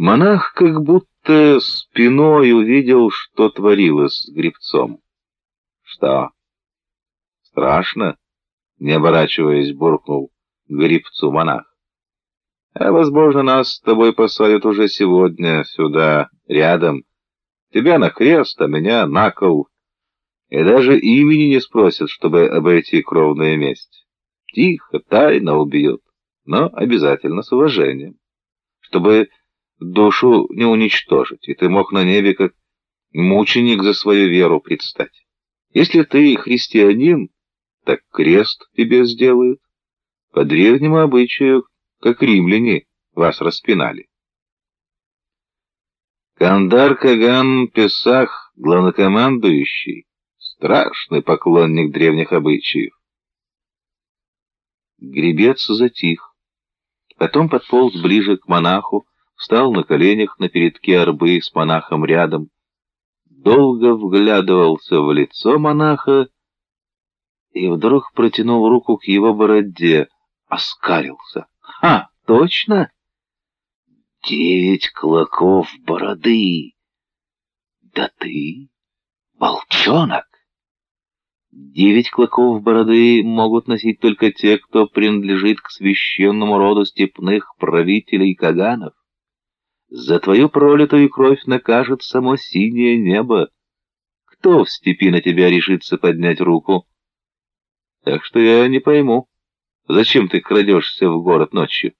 Монах как будто спиной увидел, что творилось с гребцом. «Что? Страшно?» — не оборачиваясь, буркнул гребцу монах. «А, возможно, нас с тобой посадят уже сегодня сюда, рядом. Тебя на крест, а меня на кол. И даже имени не спросят, чтобы обойти кровную месть. Тихо, тайно убьют, но обязательно с уважением, чтобы душу не уничтожить, и ты мог на небе как мученик за свою веру предстать. Если ты христианин, так крест тебе сделают. По древнему обычаю, как римляне, вас распинали. Кандар Каган Песах, главнокомандующий, страшный поклонник древних обычаев. Гребец затих, потом подполз ближе к монаху, встал на коленях на передке арбы с монахом рядом, долго вглядывался в лицо монаха и вдруг протянул руку к его бороде, оскалился. «Ха, точно? Девять клоков бороды! Да ты волчонок!» Девять клоков бороды могут носить только те, кто принадлежит к священному роду степных правителей Каганов. За твою пролитую кровь накажет само синее небо. Кто в степи на тебя решится поднять руку? Так что я не пойму, зачем ты крадешься в город ночью?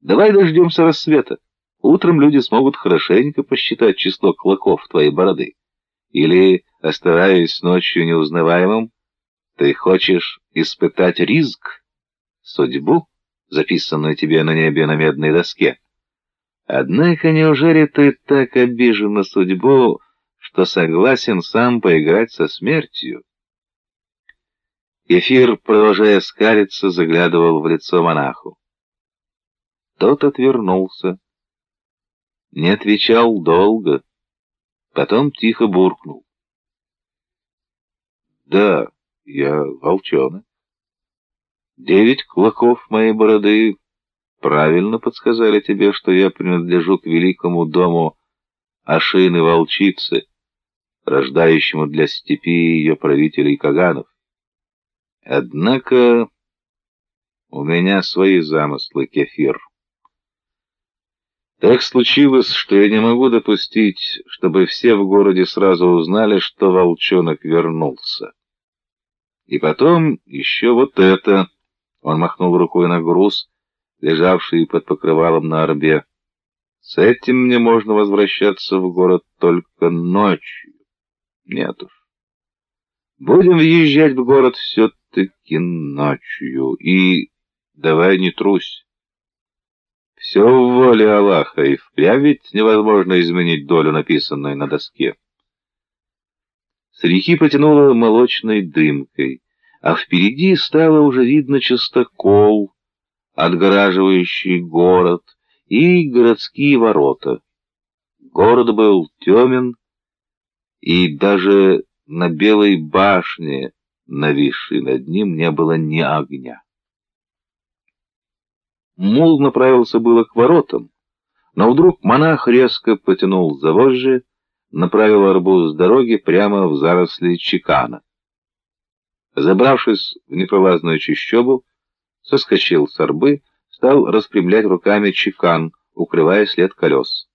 Давай дождемся рассвета. Утром люди смогут хорошенько посчитать число клоков твоей бороды. Или, оставаясь ночью неузнаваемым, ты хочешь испытать риск, судьбу, записанную тебе на небе на медной доске? Однако неужели ты так обижен на судьбу, что согласен сам поиграть со смертью? Эфир, продолжая скалиться, заглядывал в лицо монаху. Тот отвернулся. Не отвечал долго, потом тихо буркнул. «Да, я волчонок. Девять клоков моей бороды правильно подсказали тебе, что я принадлежу к великому дому Ашины Волчицы, рождающему для степи ее правителей Каганов. Однако у меня свои замыслы, Кефир. Так случилось, что я не могу допустить, чтобы все в городе сразу узнали, что волчонок вернулся. И потом еще вот это, он махнул рукой на груз, лежавший под покрывалом на орбе. С этим мне можно возвращаться в город только ночью. Нет уж. Будем въезжать в город все-таки ночью. И давай не трусь. Все в воле Аллаха, и впрямь ведь невозможно изменить долю, написанную на доске. С реки потянуло молочной дымкой, а впереди стало уже видно частокол, отгораживающий город, и городские ворота. Город был темен, и даже на белой башне, нависшей над ним, не было ни огня. Мул направился было к воротам, но вдруг монах резко потянул за вожжи, направил арбуз с дороги прямо в заросли чекана. Забравшись в непролазную чащобу, соскочил с орбы, стал распрямлять руками чекан, укрывая след колес.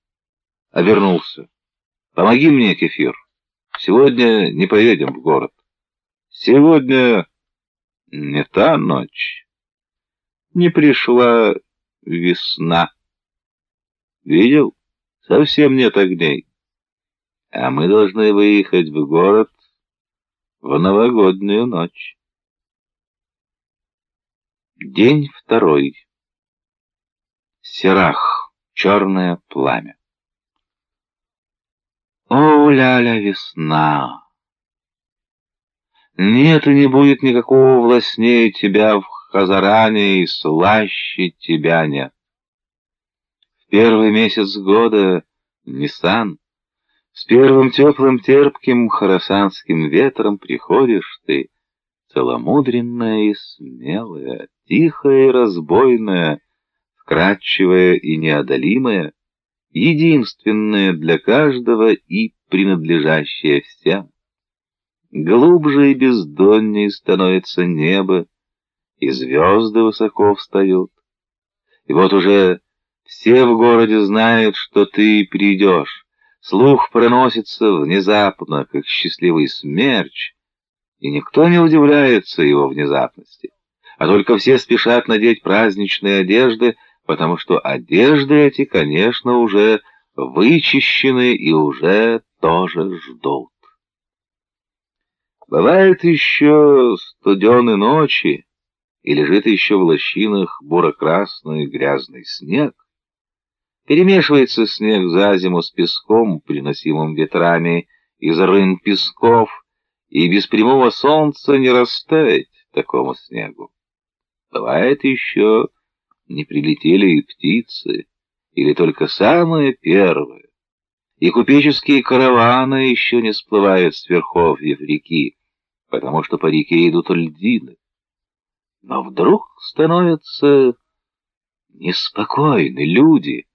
Обернулся. «Помоги мне, Кефир. Сегодня не поедем в город. Сегодня не та ночь. Не пришла весна. Видел? Совсем нет огней. А мы должны выехать в город в новогоднюю ночь». День второй. Серах. Черное пламя. О, ляля, весна! Нет и не будет никакого властнее тебя в Хазаране и слаще тебя нет. В первый месяц года Нисан, с первым теплым терпким хоросанским ветром приходишь ты, целомудренная и смелая, тихая и разбойная, вкрадчивая и неодолимая, единственное для каждого и принадлежащее всем. Глубже и бездоннее становится небо, и звезды высоко встают. И вот уже все в городе знают, что ты придешь. Слух проносится внезапно, как счастливый смерч, и никто не удивляется его внезапности, а только все спешат надеть праздничные одежды, потому что одежды эти, конечно, уже вычищены и уже тоже ждут. Бывает еще студены ночи, и лежит еще в лощинах буро-красный грязный снег. Перемешивается снег за зиму с песком, приносимым ветрами из рын песков, и без прямого солнца не растаять такому снегу. Бывает еще, не прилетели и птицы, или только самые первые, и купеческие караваны еще не сплывают с верховьев реки, потому что по реке идут льдины. Но вдруг становятся неспокойны люди.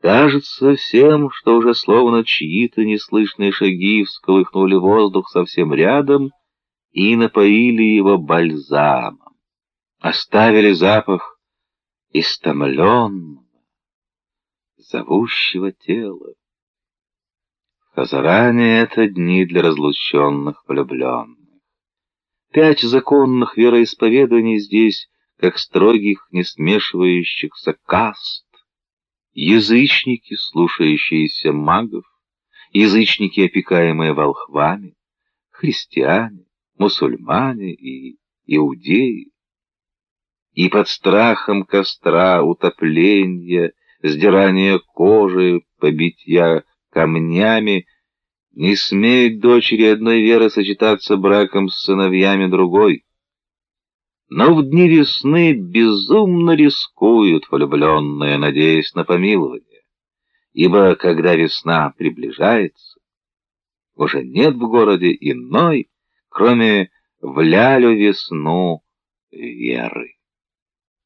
Кажется всем, что уже словно чьи-то неслышные шаги всколыхнули воздух совсем рядом и напоили его бальзамом, оставили запах истомленного, зовущего тела. В Хазаране это дни для разлученных влюбленных. Пять законных вероисповеданий здесь, как строгих, не смешивающихся каст. Язычники, слушающиеся магов, язычники, опекаемые волхвами, христиане, мусульмане и иудеи. И под страхом костра, утопления, сдирания кожи, побитья камнями — не смеют дочери одной веры сочетаться браком с сыновьями другой. Но в дни весны безумно рискуют влюбленные, надеясь на помилование. Ибо когда весна приближается, уже нет в городе иной, кроме в лялю весну веры.